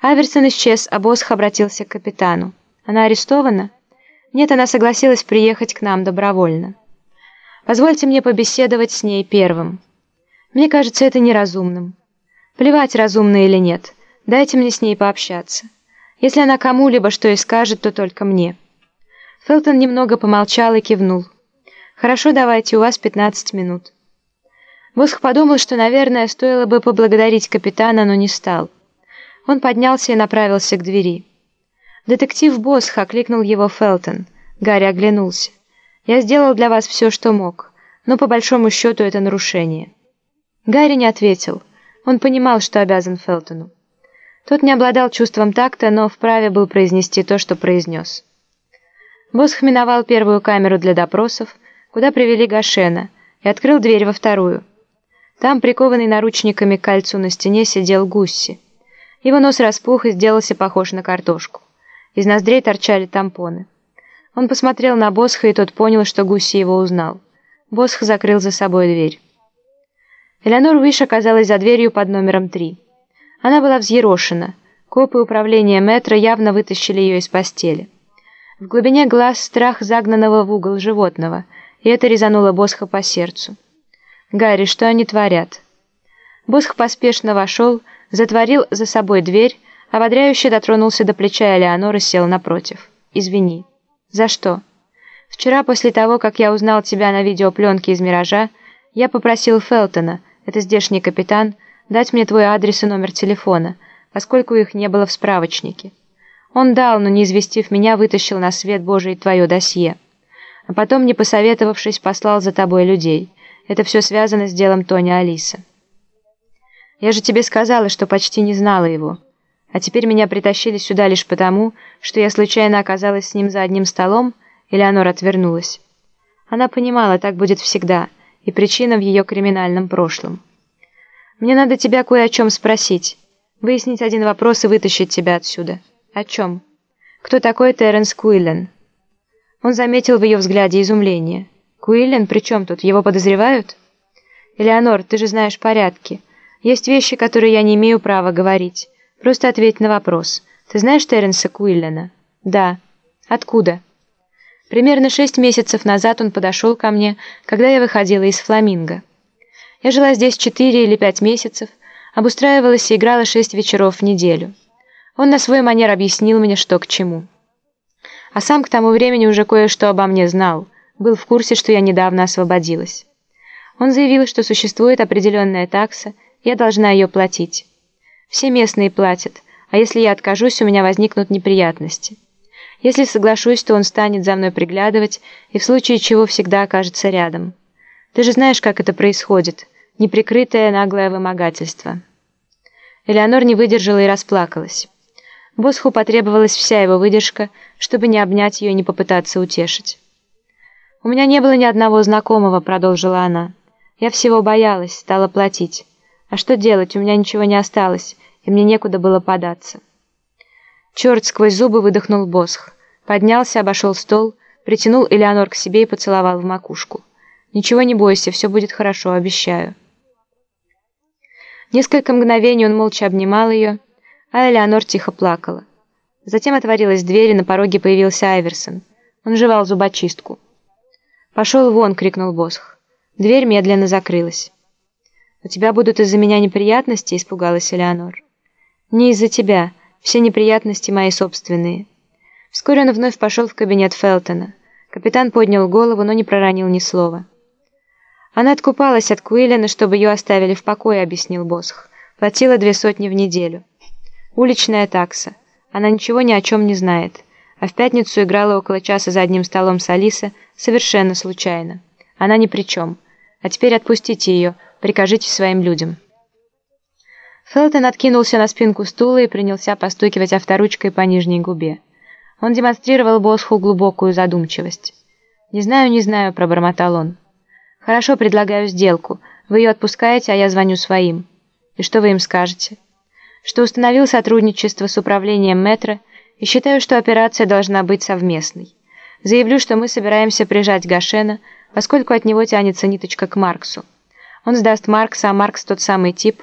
Аверсон исчез, а Босх обратился к капитану. «Она арестована?» «Нет, она согласилась приехать к нам добровольно. Позвольте мне побеседовать с ней первым. Мне кажется это неразумным. Плевать, разумно или нет, дайте мне с ней пообщаться. Если она кому-либо что и скажет, то только мне». Фелтон немного помолчал и кивнул. «Хорошо, давайте, у вас 15 минут». Босх подумал, что, наверное, стоило бы поблагодарить капитана, но не стал. Он поднялся и направился к двери. «Детектив Босх!» — окликнул его Фелтон. Гарри оглянулся. «Я сделал для вас все, что мог, но по большому счету это нарушение». Гарри не ответил. Он понимал, что обязан Фелтону. Тот не обладал чувством такта, но вправе был произнести то, что произнес. Босх миновал первую камеру для допросов, куда привели Гашена, и открыл дверь во вторую. Там, прикованный наручниками к кольцу на стене, сидел Гусси. Его нос распух и сделался похож на картошку. Из ноздрей торчали тампоны. Он посмотрел на Босха, и тот понял, что Гусси его узнал. Босх закрыл за собой дверь. Элеонор Уиш оказалась за дверью под номером три. Она была взъерошена. Копы управления метро явно вытащили ее из постели. В глубине глаз страх загнанного в угол животного, и это резануло Босха по сердцу. «Гарри, что они творят?» Босх поспешно вошел, затворил за собой дверь, ободряюще дотронулся до плеча Элеонор и сел напротив. «Извини». «За что?» «Вчера, после того, как я узнал тебя на видеопленке из «Миража», я попросил Фелтона, это здешний капитан, дать мне твой адрес и номер телефона, поскольку их не было в справочнике. Он дал, но не известив меня, вытащил на свет Божий твое досье. А потом, не посоветовавшись, послал за тобой людей. Это все связано с делом Тони Алиса. Я же тебе сказала, что почти не знала его. А теперь меня притащили сюда лишь потому, что я случайно оказалась с ним за одним столом, Элеонор отвернулась. Она понимала, так будет всегда, и причина в ее криминальном прошлом. «Мне надо тебя кое о чем спросить, выяснить один вопрос и вытащить тебя отсюда». «О чем?» «Кто такой Терренс Куиллен?» Он заметил в ее взгляде изумление. «Куиллен? При чем тут? Его подозревают?» «Элеонор, ты же знаешь порядки». Есть вещи, которые я не имею права говорить. Просто ответь на вопрос. Ты знаешь Терренса Куиллена? Да. Откуда? Примерно шесть месяцев назад он подошел ко мне, когда я выходила из Фламинго. Я жила здесь четыре или пять месяцев, обустраивалась и играла шесть вечеров в неделю. Он на свой манер объяснил мне, что к чему. А сам к тому времени уже кое-что обо мне знал, был в курсе, что я недавно освободилась. Он заявил, что существует определенная такса, я должна ее платить. Все местные платят, а если я откажусь, у меня возникнут неприятности. Если соглашусь, то он станет за мной приглядывать и в случае чего всегда окажется рядом. Ты же знаешь, как это происходит, неприкрытое наглое вымогательство. Элеонор не выдержала и расплакалась. Босху потребовалась вся его выдержка, чтобы не обнять ее и не попытаться утешить. «У меня не было ни одного знакомого», — продолжила она. «Я всего боялась, стала платить. А что делать, у меня ничего не осталось, и мне некуда было податься. Черт сквозь зубы выдохнул Босх. Поднялся, обошел стол, притянул Элеонор к себе и поцеловал в макушку. «Ничего не бойся, все будет хорошо, обещаю». Несколько мгновений он молча обнимал ее, а Элеонор тихо плакала. Затем отворилась дверь, и на пороге появился Айверсон. Он жевал зубочистку. «Пошел вон!» — крикнул Босх. Дверь медленно закрылась. «У тебя будут из-за меня неприятности?» — испугалась Элеонор. «Не из-за тебя. Все неприятности мои собственные». Вскоре он вновь пошел в кабинет Фелтона. Капитан поднял голову, но не проронил ни слова. «Она откупалась от Куиллена, чтобы ее оставили в покое», — объяснил Босх. «Платила две сотни в неделю. Уличная такса. Она ничего ни о чем не знает. А в пятницу играла около часа за одним столом с Алиса совершенно случайно. Она ни при чем. А теперь отпустите ее, Прикажите своим людям». Фелтон откинулся на спинку стула и принялся постукивать авторучкой по нижней губе. Он демонстрировал Босху глубокую задумчивость. «Не знаю, не знаю», — пробормотал он. «Хорошо, предлагаю сделку. Вы ее отпускаете, а я звоню своим. И что вы им скажете?» «Что установил сотрудничество с управлением метро и считаю, что операция должна быть совместной. Заявлю, что мы собираемся прижать Гашена, поскольку от него тянется ниточка к Марксу. Он сдаст Маркса, а Маркс тот самый тип,